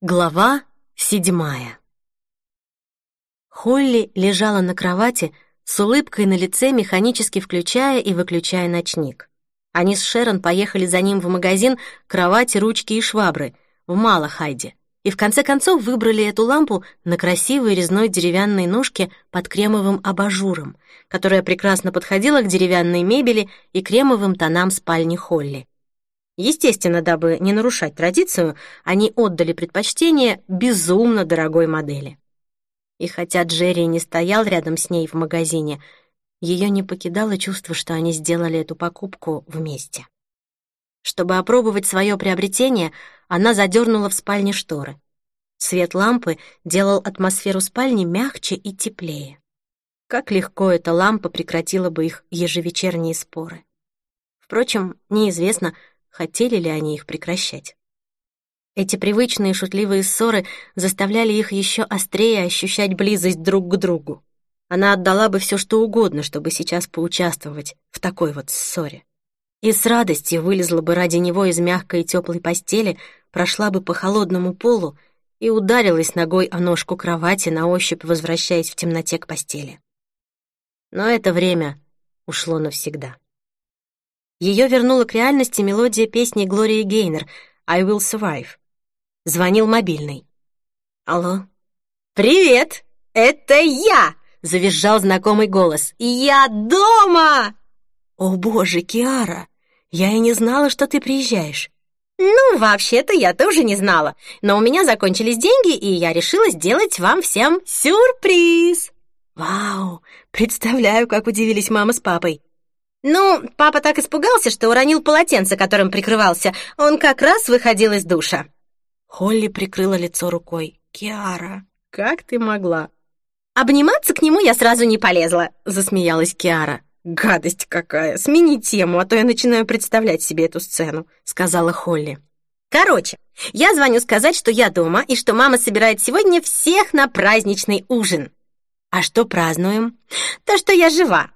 Глава седьмая Холли лежала на кровати с улыбкой на лице, механически включая и выключая ночник. Они с Шерон поехали за ним в магазин кровати, ручки и швабры в Малахайде и в конце концов выбрали эту лампу на красивой резной деревянной ножке под кремовым абажуром, которая прекрасно подходила к деревянной мебели и кремовым тонам спальни Холли. Естественно, дабы не нарушать традицию, они отдали предпочтение безумно дорогой модели. И хотя Джерри не стоял рядом с ней в магазине, ее не покидало чувство, что они сделали эту покупку вместе. Чтобы опробовать свое приобретение, она задернула в спальне шторы. Свет лампы делал атмосферу спальни мягче и теплее. Как легко эта лампа прекратила бы их ежевечерние споры. Впрочем, неизвестно, хотели ли они их прекращать. Эти привычные шутливые ссоры заставляли их еще острее ощущать близость друг к другу. Она отдала бы все, что угодно, чтобы сейчас поучаствовать в такой вот ссоре. И с радостью вылезла бы ради него из мягкой и теплой постели, прошла бы по холодному полу и ударилась ногой о ножку кровати, на ощупь возвращаясь в темноте к постели. Но это время ушло навсегда. Ее вернула к реальности мелодия песни Глории Гейнер «I will survive». Звонил мобильный. «Алло?» «Привет! Это я!» — завизжал знакомый голос. «Я дома!» «О боже, Киара! Я и не знала, что ты приезжаешь». «Ну, вообще-то я тоже не знала, но у меня закончились деньги, и я решила сделать вам всем сюрприз!» «Вау! Представляю, как удивились мама с папой!» Ну, папа так испугался, что уронил полотенце, которым прикрывался. Он как раз выходил из душа. Холли прикрыла лицо рукой. «Киара, как ты могла?» «Обниматься к нему я сразу не полезла», — засмеялась Киара. «Гадость какая! Смени тему, а то я начинаю представлять себе эту сцену», — сказала Холли. «Короче, я звоню сказать, что я дома и что мама собирает сегодня всех на праздничный ужин». «А что празднуем?» «То, что я жива»,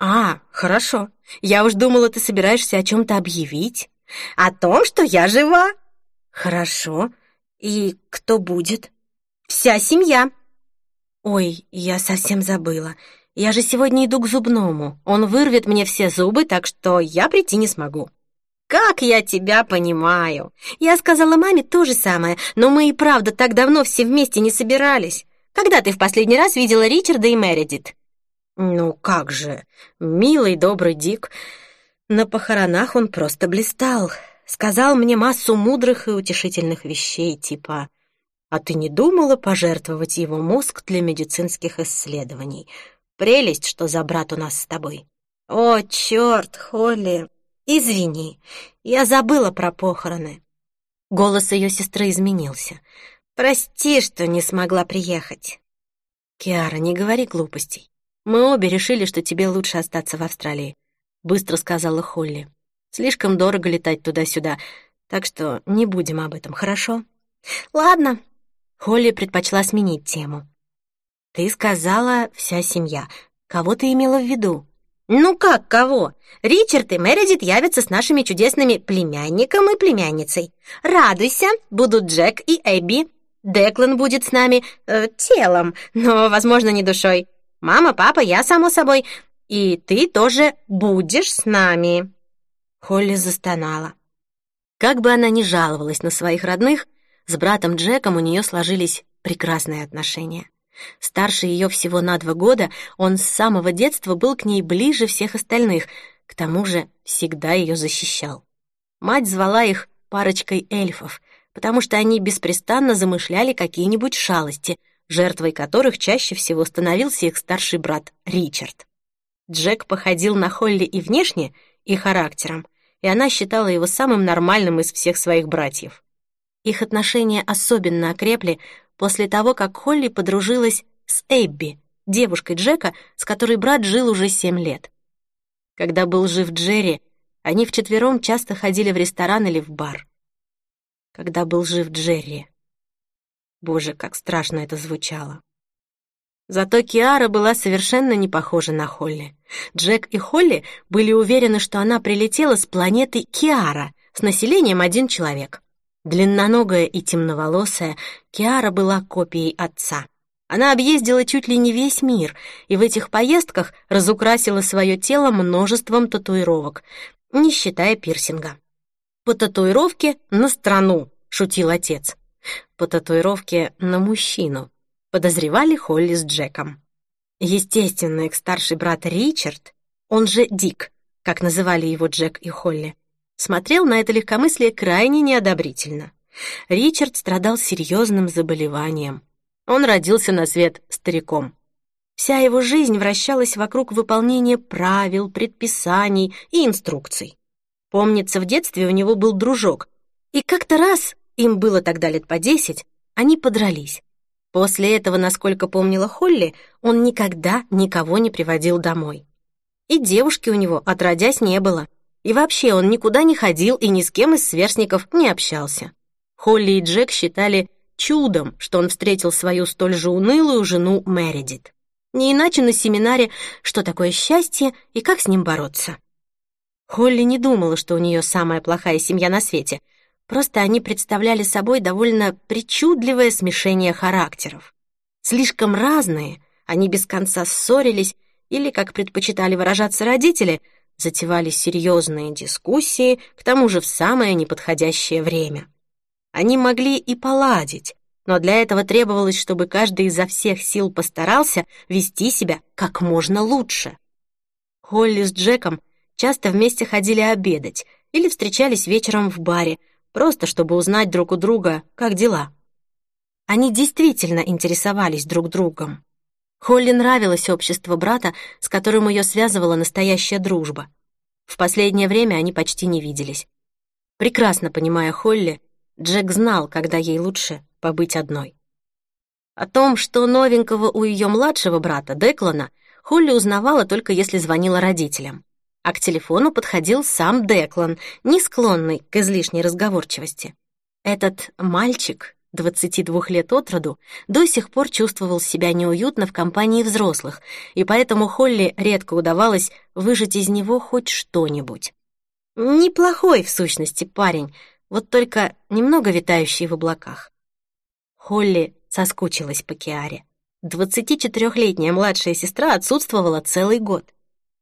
«А, хорошо. Я уж думала, ты собираешься о чем-то объявить. О том, что я жива». «Хорошо. И кто будет?» «Вся семья». «Ой, я совсем забыла. Я же сегодня иду к зубному. Он вырвет мне все зубы, так что я прийти не смогу». «Как я тебя понимаю!» Я сказала маме то же самое, но мы и правда так давно все вместе не собирались. Когда ты в последний раз видела Ричарда и Мередит? Ну как же, милый добрый Дик. На похоронах он просто блистал. Сказал мне массу мудрых и утешительных вещей, типа «А ты не думала пожертвовать его мозг для медицинских исследований? Прелесть, что за брат у нас с тобой». «О, черт, Холли, извини, я забыла про похороны». Голос ее сестры изменился. «Прости, что не смогла приехать». «Киара, не говори глупостей. «Мы обе решили, что тебе лучше остаться в Австралии», — быстро сказала Холли. «Слишком дорого летать туда-сюда, так что не будем об этом, хорошо?» «Ладно». Холли предпочла сменить тему. «Ты сказала «вся семья». Кого ты имела в виду?» «Ну как кого? Ричард и Мередит явятся с нашими чудесными племянником и племянницей. Радуйся, будут Джек и Эбби. Деклан будет с нами э, телом, но, возможно, не душой. Мама, папа, я, само собой. И ты тоже будешь с нами». Холли застонала. Как бы она ни жаловалась на своих родных, с братом Джеком у нее сложились прекрасные отношения. Старше ее всего на два года, он с самого детства был к ней ближе всех остальных, к тому же всегда ее защищал. Мать звала их парочкой эльфов, потому что они беспрестанно замышляли какие-нибудь шалости — жертвой которых чаще всего становился их старший брат Ричард. Джек походил на Холли и внешне, и характером, и она считала его самым нормальным из всех своих братьев. Их отношения особенно окрепли после того, как Холли подружилась с Эбби, девушкой Джека, с которой брат жил уже семь лет. Когда был жив Джерри, они вчетвером часто ходили в ресторан или в бар. Когда был жив Джерри. Боже, как страшно это звучало. Зато Киара была совершенно не похожа на Холли. Джек и Холли были уверены, что она прилетела с планеты Киара с населением один человек. Длинноногая и темноволосая, Киара была копией отца. Она объездила чуть ли не весь мир, и в этих поездках разукрасила свое тело множеством татуировок, не считая пирсинга. «По татуировке на страну», — шутил отец. «По татуировке на мужчину», — подозревали Холли с Джеком. Естественно, их старший брат Ричард, он же Дик, как называли его Джек и Холли, смотрел на это легкомыслие крайне неодобрительно. Ричард страдал серьезным заболеванием. Он родился на свет стариком. Вся его жизнь вращалась вокруг выполнения правил, предписаний и инструкций. Помнится, в детстве у него был дружок, и как-то раз, им было тогда лет по десять, они подрались. После этого, насколько помнила Холли, он никогда никого не приводил домой. И девушки у него отродясь не было. И вообще он никуда не ходил и ни с кем из сверстников не общался. Холли и Джек считали чудом, что он встретил свою столь же унылую жену Мередит. Не иначе на семинаре «Что такое счастье и как с ним бороться?». Холли не думала, что у нее самая плохая семья на свете, просто они представляли собой довольно причудливое смешение характеров. Слишком разные, они без конца ссорились или, как предпочитали выражаться родители, затевали серьезные дискуссии, к тому же в самое неподходящее время. Они могли и поладить, но для этого требовалось, чтобы каждый изо всех сил постарался вести себя как можно лучше. Холли с Джеком часто вместе ходили обедать или встречались вечером в баре, просто чтобы узнать друг у друга, как дела. Они действительно интересовались друг другом. Холли нравилось общество брата, с которым ее связывала настоящая дружба. В последнее время они почти не виделись. Прекрасно понимая Холли, Джек знал, когда ей лучше побыть одной. О том, что новенького у ее младшего брата, Деклана, Холли узнавала только если звонила родителям. А к телефону подходил сам Деклан, не склонный к излишней разговорчивости. Этот мальчик, 22 лет от роду, до сих пор чувствовал себя неуютно в компании взрослых, и поэтому Холли редко удавалось выжать из него хоть что-нибудь. Неплохой, в сущности, парень, вот только немного витающий в облаках. Холли соскучилась по Киаре. 24-летняя младшая сестра отсутствовала целый год.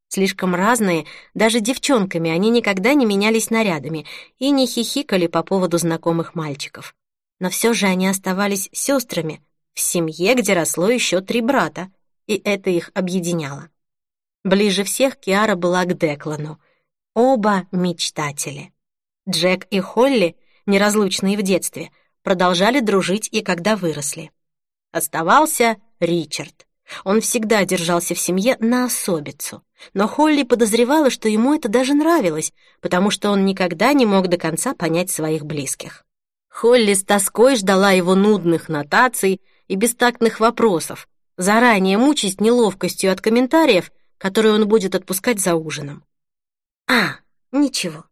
Слишком разные, даже девчонками они никогда не менялись нарядами и не хихикали по поводу знакомых мальчиков. Но все же они оставались сестрами в семье, где росло еще три брата, и это их объединяло. Ближе всех Киара была к Деклану. Оба мечтатели. Джек и Холли, неразлучные в детстве, продолжали дружить и когда выросли. Оставался Ричард. Он всегда держался в семье на особицу, но Холли подозревала, что ему это даже нравилось, потому что он никогда не мог до конца понять своих близких. Холли с тоской ждала его нудных нотаций и бестактных вопросов, заранее мучаясь неловкостью от комментариев, которые он будет отпускать за ужином. «А, ничего,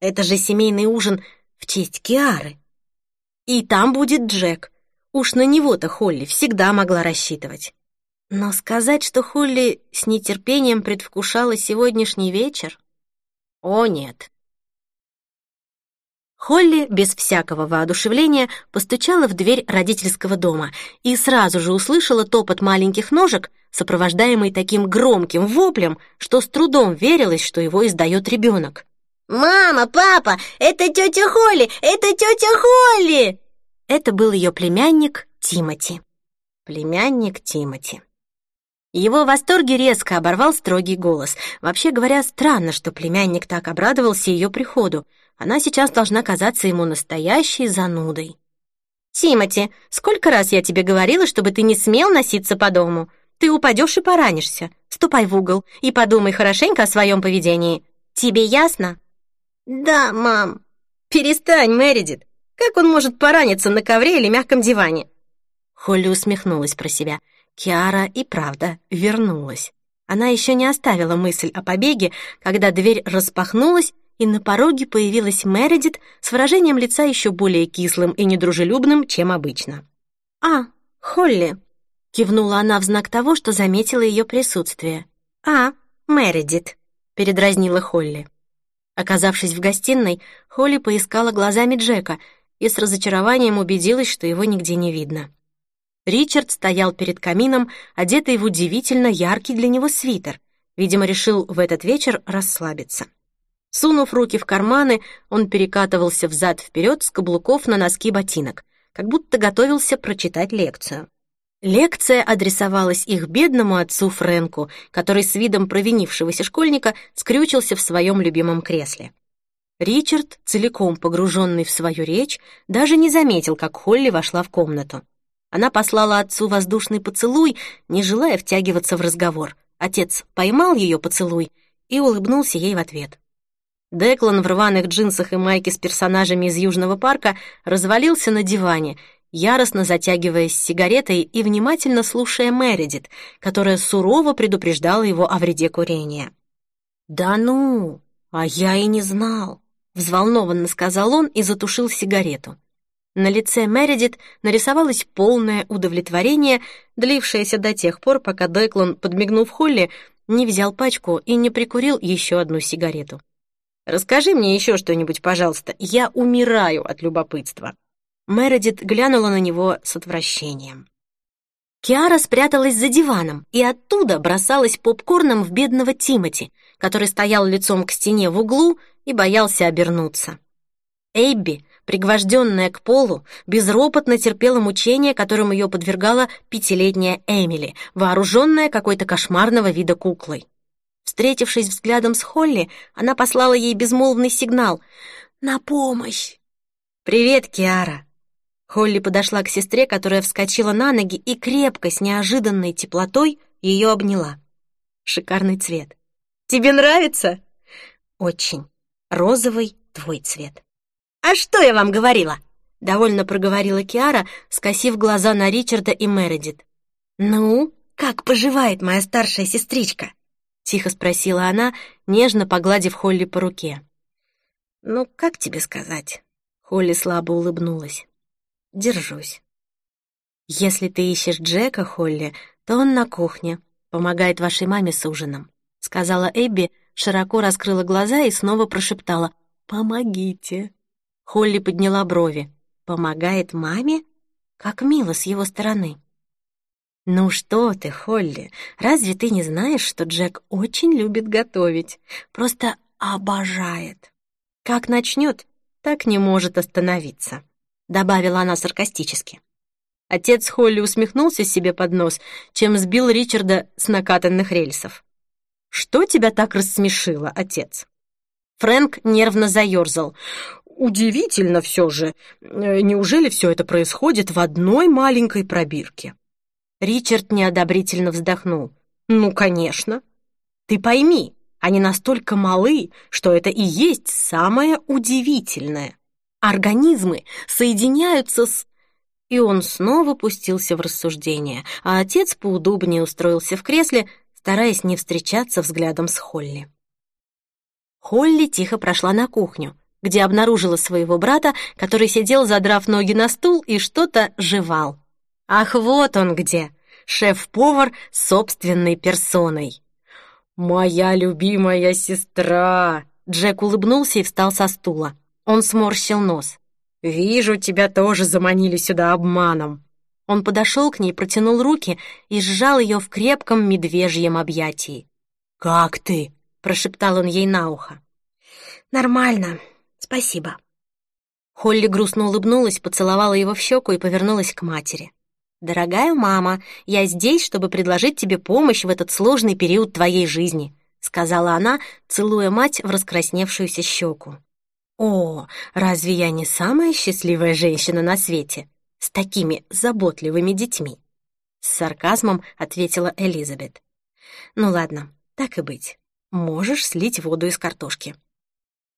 это же семейный ужин в честь Киары. И там будет Джек. Уж на него-то Холли всегда могла рассчитывать. Но сказать, что Холли с нетерпением предвкушала сегодняшний вечер? О, нет. Холли без всякого воодушевления постучала в дверь родительского дома и сразу же услышала топот маленьких ножек, сопровождаемый таким громким воплем, что с трудом верилось, что его издает ребенок. «Мама, папа, это тетя Холли! Это тетя Холли!» Это был ее племянник Тимати. Племянник Тимати. Его восторги резко оборвал строгий голос. Вообще говоря, странно, что племянник так обрадовался ее приходу. Она сейчас должна казаться ему настоящей занудой. «Тимати, сколько раз я тебе говорила, чтобы ты не смел носиться по дому? Ты упадешь и поранишься. Ступай в угол и подумай хорошенько о своем поведении. Тебе ясно?» «Да, мам». «Перестань, Мэридит. Как он может пораниться на ковре или мягком диване?» Холли усмехнулась про себя. Киара и правда вернулась. Она еще не оставила мысль о побеге, когда дверь распахнулась, и на пороге появилась Мередит с выражением лица еще более кислым и недружелюбным, чем обычно. «А, Холли!» — кивнула она в знак того, что заметила ее присутствие. «А, Мередит!» — передразнила Холли. Оказавшись в гостиной, Холли поискала глазами Джека и с разочарованием убедилась, что его нигде не видно. Ричард стоял перед камином, одетый в удивительно яркий для него свитер. Видимо, решил в этот вечер расслабиться. Сунув руки в карманы, он перекатывался взад-вперед с каблуков на носки ботинок, как будто готовился прочитать лекцию. Лекция адресовалась их бедному отцу Фрэнку, который с видом провинившегося школьника скрючился в своем любимом кресле. Ричард, целиком погруженный в свою речь, даже не заметил, как Холли вошла в комнату. Она послала отцу воздушный поцелуй, не желая втягиваться в разговор. Отец поймал ее поцелуй и улыбнулся ей в ответ. Деклан в рваных джинсах и майке с персонажами из Южного парка развалился на диване, яростно затягиваясь сигаретой и внимательно слушая Мередит, которая сурово предупреждала его о вреде курения. «Да ну, а я и не знал», — взволнованно сказал он и затушил сигарету. На лице Мередит нарисовалось полное удовлетворение, длившееся до тех пор, пока Деклан, подмигнув Холли, не взял пачку и не прикурил еще одну сигарету. «Расскажи мне еще что-нибудь, пожалуйста. Я умираю от любопытства». Мередит глянула на него с отвращением. Киара спряталась за диваном и оттуда бросалась попкорном в бедного Тимати, который стоял лицом к стене в углу и боялся обернуться. Эйбби пригвожденная к полу, безропотно терпела мучения, которым ее подвергала пятилетняя Эмили, вооруженная какой-то кошмарного вида куклой. Встретившись взглядом с Холли, она послала ей безмолвный сигнал «На помощь!» «Привет, Киара!» Холли подошла к сестре, которая вскочила на ноги и крепко, с неожиданной теплотой, ее обняла. Шикарный цвет. «Тебе нравится?» «Очень. Розовый твой цвет». «А что я вам говорила?» — довольно проговорила Киара, скосив глаза на Ричарда и Мередит. «Ну, как поживает моя старшая сестричка?» — тихо спросила она, нежно погладив Холли по руке. «Ну, как тебе сказать?» — Холли слабо улыбнулась. «Держусь». «Если ты ищешь Джека, Холли, то он на кухне, помогает вашей маме с ужином», — сказала Эбби, широко раскрыла глаза и снова прошептала «Помогите». Холли подняла брови. «Помогает маме? Как мило с его стороны». «Ну что ты, Холли, разве ты не знаешь, что Джек очень любит готовить? Просто обожает. Как начнет, так не может остановиться», — добавила она саркастически. Отец Холли усмехнулся себе под нос, чем сбил Ричарда с накатанных рельсов. «Что тебя так рассмешило, отец?» Фрэнк нервно заерзал. Удивительно все же. Э, неужели все это происходит в одной маленькой пробирке? Ричард неодобрительно вздохнул. Ну, конечно. Ты пойми, они настолько малы, что это и есть самое удивительное. Организмы соединяются с... И он снова пустился в рассуждение, а отец поудобнее устроился в кресле, стараясь не встречаться взглядом с Холли. Холли тихо прошла на кухню, где обнаружила своего брата, который сидел, задрав ноги на стул и что-то жевал. Ах, вот он где, шеф-повар собственной персоной. «Моя любимая сестра!» Джек улыбнулся и встал со стула. Он сморщил нос. «Вижу, тебя тоже заманили сюда обманом». Он подошел к ней, протянул руки и сжал ее в крепком медвежьем объятии. «Как ты?» — прошептал он ей на ухо. «Нормально», «Спасибо». Холли грустно улыбнулась, поцеловала его в щеку и повернулась к матери. «Дорогая мама, я здесь, чтобы предложить тебе помощь в этот сложный период твоей жизни», сказала она, целуя мать в раскрасневшуюся щеку. «О, разве я не самая счастливая женщина на свете? С такими заботливыми детьми?» С сарказмом ответила Элизабет. «Ну ладно, так и быть. Можешь слить воду из картошки».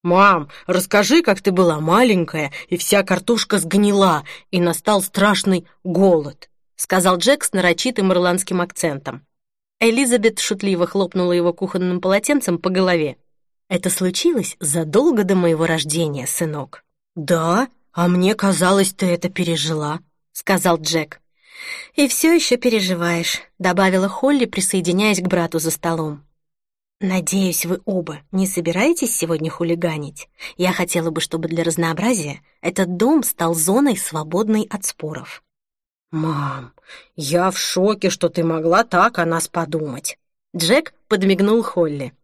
«Мам, расскажи, как ты была маленькая, и вся картошка сгнила, и настал страшный голод», сказал Джек с нарочитым ирландским акцентом. Элизабет шутливо хлопнула его кухонным полотенцем по голове. «Это случилось задолго до моего рождения, сынок». «Да? А мне казалось, ты это пережила», — сказал Джек. «И все еще переживаешь», — добавила Холли, присоединяясь к брату за столом. «Надеюсь, вы оба не собираетесь сегодня хулиганить? Я хотела бы, чтобы для разнообразия этот дом стал зоной, свободной от споров». «Мам, я в шоке, что ты могла так о нас подумать». Джек подмигнул Холли.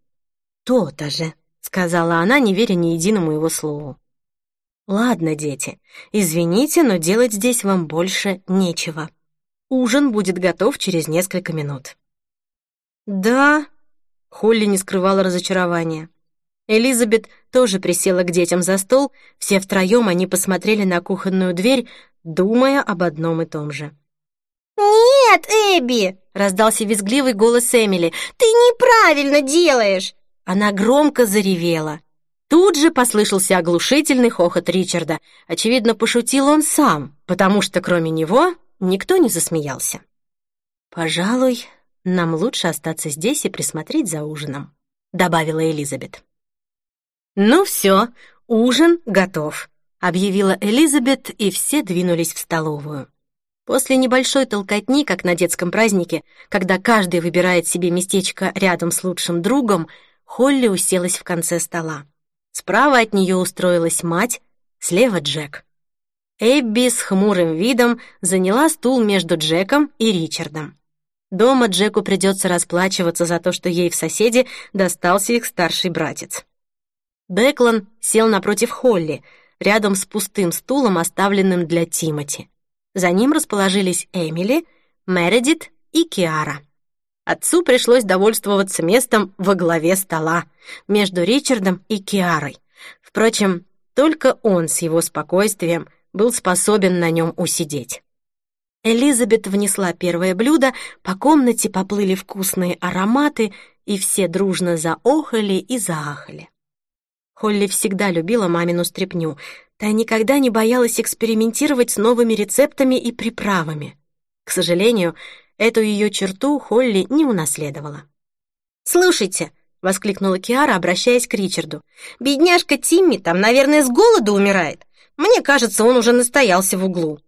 «То-то же», — сказала она, не веря ни единому его слову. «Ладно, дети, извините, но делать здесь вам больше нечего. Ужин будет готов через несколько минут». «Да?» — Холли не скрывала разочарования. Элизабет тоже присела к детям за стол, все втроем они посмотрели на кухонную дверь, думая об одном и том же. «Нет, Эбби!» — раздался визгливый голос Эмили. «Ты неправильно делаешь!» Она громко заревела. Тут же послышался оглушительный хохот Ричарда. Очевидно, пошутил он сам, потому что кроме него никто не засмеялся. «Пожалуй, нам лучше остаться здесь и присмотреть за ужином», — добавила Элизабет. «Ну все, ужин готов», — объявила Элизабет, и все двинулись в столовую. После небольшой толкотни, как на детском празднике, когда каждый выбирает себе местечко рядом с лучшим другом, Холли уселась в конце стола. Справа от нее устроилась мать, слева Джек. Эбби с хмурым видом заняла стул между Джеком и Ричардом. Дома Джеку придется расплачиваться за то, что ей в соседи достался их старший братец. Деклан сел напротив Холли, рядом с пустым стулом, оставленным для Тимати. За ним расположились Эмили, Мередит и Киара. Отцу пришлось довольствоваться местом во главе стола, между Ричардом и Киарой. Впрочем, только он с его спокойствием был способен на нем усидеть. Элизабет внесла первое блюдо, по комнате поплыли вкусные ароматы, и все дружно заохали и заахали. Холли всегда любила мамину стряпню, Та никогда не боялась экспериментировать с новыми рецептами и приправами. К сожалению, эту ее черту Холли не унаследовала. «Слушайте», — воскликнула Киара, обращаясь к Ричарду, «бедняжка Тимми там, наверное, с голоду умирает. Мне кажется, он уже настоялся в углу».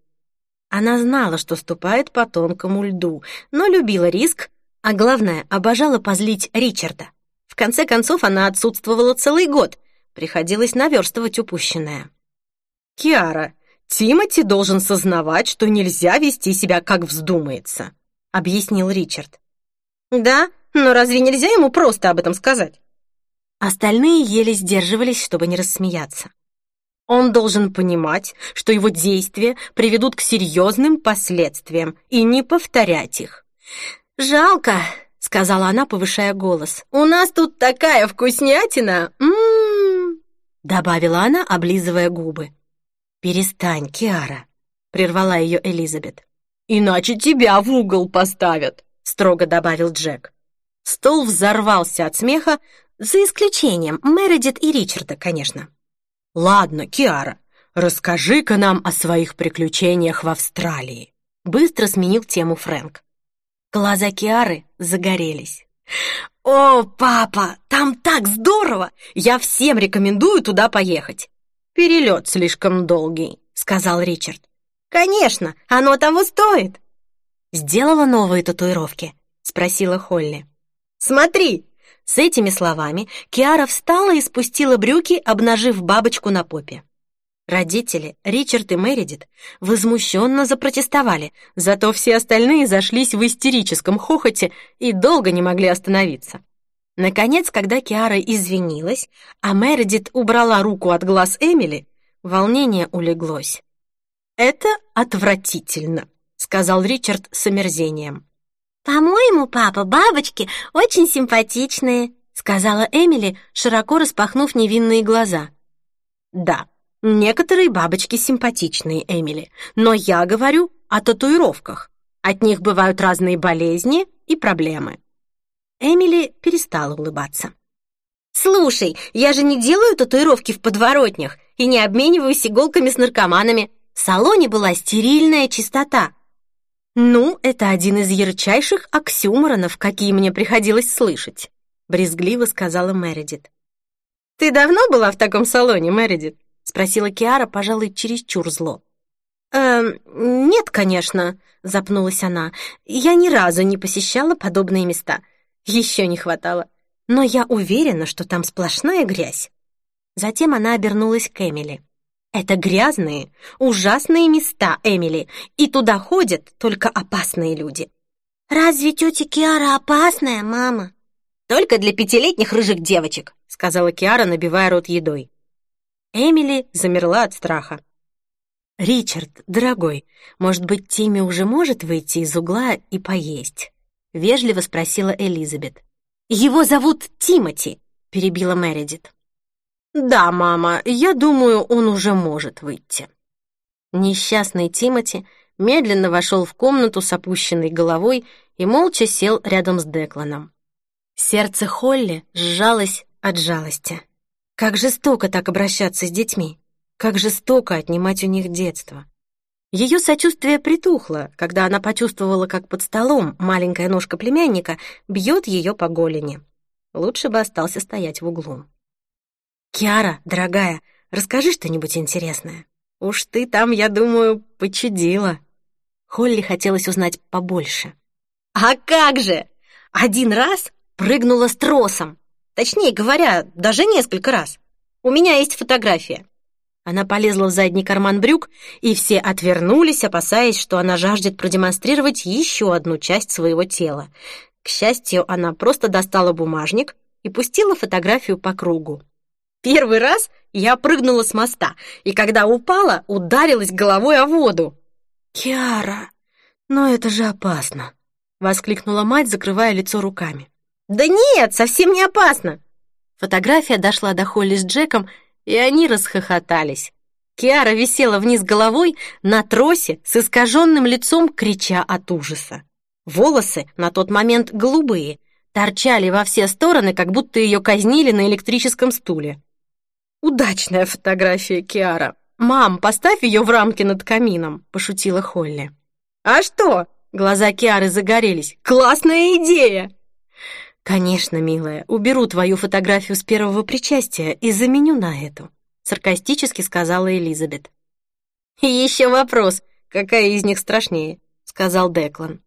Она знала, что ступает по тонкому льду, но любила риск, а главное, обожала позлить Ричарда. В конце концов, она отсутствовала целый год, приходилось наверстывать упущенное. «Киара, Тимати должен сознавать, что нельзя вести себя, как вздумается», — объяснил Ричард. «Да, но разве нельзя ему просто об этом сказать?» Остальные еле сдерживались, чтобы не рассмеяться. Он должен понимать, что его действия приведут к серьезным последствиям, и не повторять их. «Жалко», — сказала она, повышая голос. «У нас тут такая вкуснятина!» М -м -м добавила она, облизывая губы. «Перестань, Киара», — прервала ее Элизабет. «Иначе тебя в угол поставят», — строго добавил Джек. Стол взорвался от смеха, за исключением Мередит и Ричарда, конечно. «Ладно, Киара, расскажи-ка нам о своих приключениях в Австралии», — быстро сменил тему Фрэнк. Глаза Киары загорелись. «О, папа, там так здорово! Я всем рекомендую туда поехать. «Перелет слишком долгий», — сказал Ричард. «Конечно, оно того стоит». «Сделала новые татуировки?» — спросила Холли. «Смотри!» С этими словами Киара встала и спустила брюки, обнажив бабочку на попе. Родители, Ричард и Мередит, возмущенно запротестовали, зато все остальные зашлись в истерическом хохоте и долго не могли остановиться. Наконец, когда Киара извинилась, а Мередит убрала руку от глаз Эмили, волнение улеглось. «Это отвратительно», — сказал Ричард с омерзением. «По-моему, папа, бабочки очень симпатичные», — сказала Эмили, широко распахнув невинные глаза. «Да, некоторые бабочки симпатичные, Эмили, но я говорю о татуировках. От них бывают разные болезни и проблемы». Эмили перестала улыбаться. «Слушай, я же не делаю татуировки в подворотнях и не обмениваюсь иголками с наркоманами. В салоне была стерильная чистота». «Ну, это один из ярчайших оксюморонов, какие мне приходилось слышать», — брезгливо сказала Мередит. «Ты давно была в таком салоне, Мередит?» — спросила Киара, пожалуй, чересчур зло. «Эм, нет, конечно», — запнулась она. «Я ни разу не посещала подобные места. Еще не хватало. но я уверена, что там сплошная грязь». Затем она обернулась к Эмили. «Это грязные, ужасные места, Эмили, и туда ходят только опасные люди». «Разве тетя Киара опасная, мама?» «Только для пятилетних рыжих девочек», — сказала Киара, набивая рот едой. Эмили замерла от страха. «Ричард, дорогой, может быть, Тимми уже может выйти из угла и поесть?» — вежливо спросила Элизабет. «Его зовут Тимоти», — перебила Мередит. «Да, мама, я думаю, он уже может выйти». Несчастный Тимоти медленно вошел в комнату с опущенной головой и молча сел рядом с Декланом. Сердце Холли сжалось от жалости. Как жестоко так обращаться с детьми, как жестоко отнимать у них детство. Ее сочувствие притухло, когда она почувствовала, как под столом маленькая ножка племянника бьет ее по голени. Лучше бы остался стоять в углу. «Киара, дорогая, расскажи что-нибудь интересное. Уж ты там, я думаю, почудила». Холли хотелось узнать побольше. «А как же! Один раз прыгнула с тросом. Точнее говоря, даже несколько раз. У меня есть фотография». Она полезла в задний карман брюк, и все отвернулись, опасаясь, что она жаждет продемонстрировать еще одну часть своего тела. К счастью, она просто достала бумажник и пустила фотографию по кругу. Первый раз я прыгнула с моста, и когда упала, ударилась головой о воду. «Киара, но это же опасно!» — воскликнула мать, закрывая лицо руками. «Да нет, совсем не опасно!» Фотография дошла до Холли с Джеком, и они расхохотались. Киара висела вниз головой на тросе с искаженным лицом, крича от ужаса. Волосы на тот момент голубые, торчали во все стороны, как будто ее казнили на электрическом стуле. «Удачная фотография, Киара. Мам, поставь ее в рамке над камином», — пошутила Холли. «А что?» — глаза Киары загорелись. «Классная идея!» «Конечно, милая, уберу твою фотографию с первого причастия и заменю на эту», — саркастически сказала Элизабет. «И еще вопрос, какая из них страшнее?» — сказал Деклан.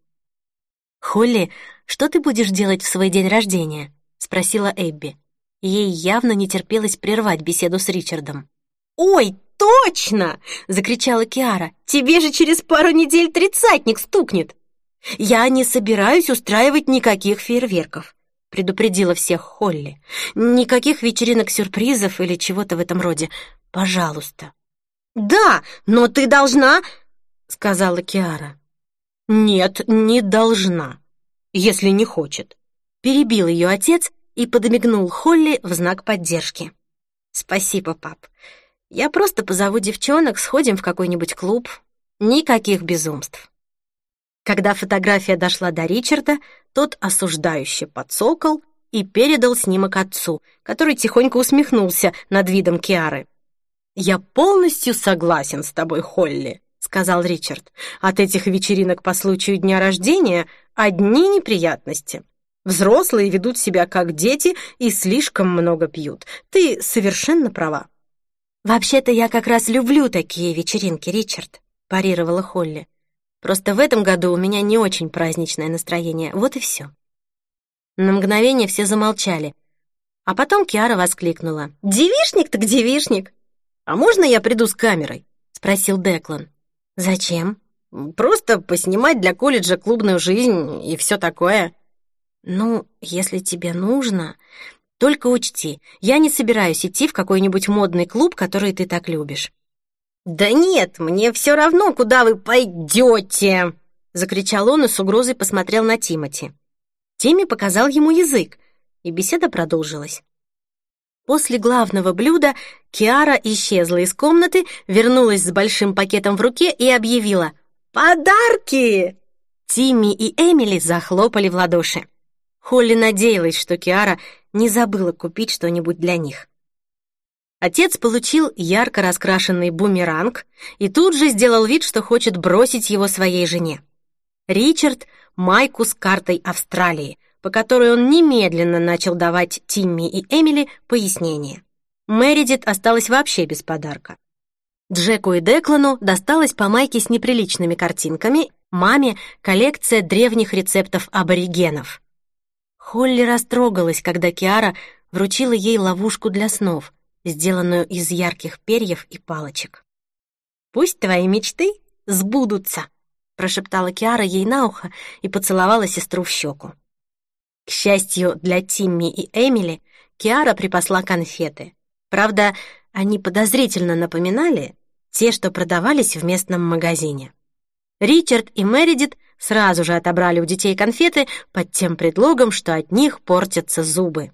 «Холли, что ты будешь делать в свой день рождения?» — спросила Эбби. Ей явно не терпелось прервать беседу с Ричардом. «Ой, точно!» — закричала Киара. «Тебе же через пару недель тридцатник стукнет!» «Я не собираюсь устраивать никаких фейерверков», — предупредила всех Холли. «Никаких вечеринок-сюрпризов или чего-то в этом роде. Пожалуйста». «Да, но ты должна...» — сказала Киара. «Нет, не должна, если не хочет», — перебил ее отец и подмигнул Холли в знак поддержки. «Спасибо, пап. Я просто позову девчонок, сходим в какой-нибудь клуб. Никаких безумств». Когда фотография дошла до Ричарда, тот осуждающе подсокол и передал снимок отцу, который тихонько усмехнулся над видом Киары. «Я полностью согласен с тобой, Холли», — сказал Ричард. «От этих вечеринок по случаю дня рождения одни неприятности. Взрослые ведут себя как дети и слишком много пьют. Ты совершенно права». «Вообще-то я как раз люблю такие вечеринки, Ричард», — парировала Холли. «Просто в этом году у меня не очень праздничное настроение, вот и все». На мгновение все замолчали, а потом Киара воскликнула. «Девишник так девишник! А можно я приду с камерой?» — спросил Деклан. «Зачем?» «Просто поснимать для колледжа клубную жизнь и все такое». «Ну, если тебе нужно...» «Только учти, я не собираюсь идти в какой-нибудь модный клуб, который ты так любишь». «Да нет, мне все равно, куда вы пойдете!» Закричал он и с угрозой посмотрел на Тимати. Тимми показал ему язык, и беседа продолжилась. После главного блюда Киара исчезла из комнаты, вернулась с большим пакетом в руке и объявила «Подарки!». Тимми и Эмили захлопали в ладоши. Холли надеялась, что Киара не забыла купить что-нибудь для них. Отец получил ярко раскрашенный бумеранг и тут же сделал вид, что хочет бросить его своей жене. Ричард — майку с картой Австралии, по которой он немедленно начал давать Тимми и Эмили пояснения. Мэридит осталась вообще без подарка. Джеку и Деклану досталась по майке с неприличными картинками, маме — коллекция древних рецептов аборигенов. Холли растрогалась, когда Киара вручила ей ловушку для снов, сделанную из ярких перьев и палочек. «Пусть твои мечты сбудутся», — прошептала Киара ей на ухо и поцеловала сестру в щеку. К счастью для Тимми и Эмили, Киара припасла конфеты. Правда, они подозрительно напоминали те, что продавались в местном магазине. Ричард и Мередит сразу же отобрали у детей конфеты под тем предлогом, что от них портятся зубы.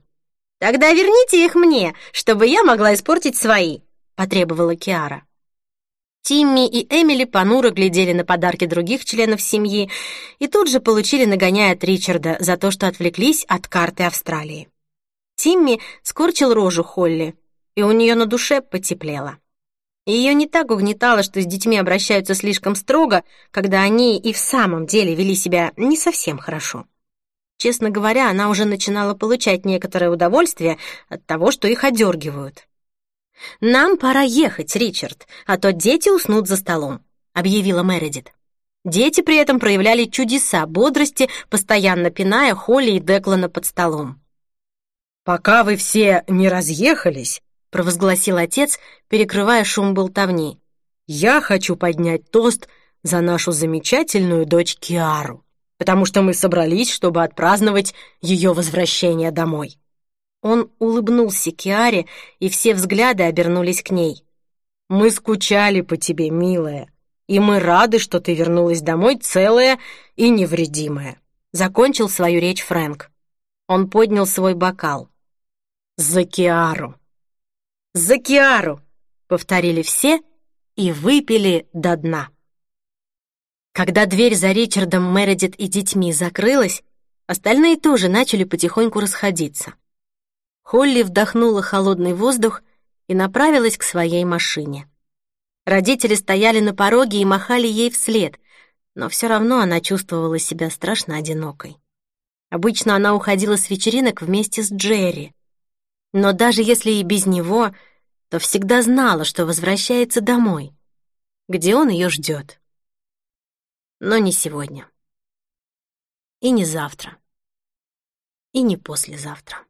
«Тогда верните их мне, чтобы я могла испортить свои», — потребовала Киара. Тимми и Эмили понуро глядели на подарки других членов семьи и тут же получили нагоняя от Ричарда за то, что отвлеклись от карты Австралии. Тимми скорчил рожу Холли, и у нее на душе потеплело. Ее не так угнетало, что с детьми обращаются слишком строго, когда они и в самом деле вели себя не совсем хорошо. Честно говоря, она уже начинала получать некоторое удовольствие от того, что их одергивают. «Нам пора ехать, Ричард, а то дети уснут за столом», — объявила Мередит. Дети при этом проявляли чудеса бодрости, постоянно пиная Холли и Деклана под столом. «Пока вы все не разъехались», — провозгласил отец, перекрывая шум болтовни, «я хочу поднять тост за нашу замечательную дочь Киару, потому что мы собрались, чтобы отпраздновать ее возвращение домой». Он улыбнулся Киаре, и все взгляды обернулись к ней. «Мы скучали по тебе, милая, и мы рады, что ты вернулась домой целая и невредимая», — закончил свою речь Фрэнк. Он поднял свой бокал. «За Киару!» «За Киару!» — повторили все и выпили до дна. Когда дверь за Ричардом, Мередит и детьми закрылась, остальные тоже начали потихоньку расходиться. Холли вдохнула холодный воздух и направилась к своей машине. Родители стояли на пороге и махали ей вслед, но все равно она чувствовала себя страшно одинокой. Обычно она уходила с вечеринок вместе с Джерри, но даже если и без него, то всегда знала, что возвращается домой, где он ее ждет. Но не сегодня. И не завтра. И не послезавтра.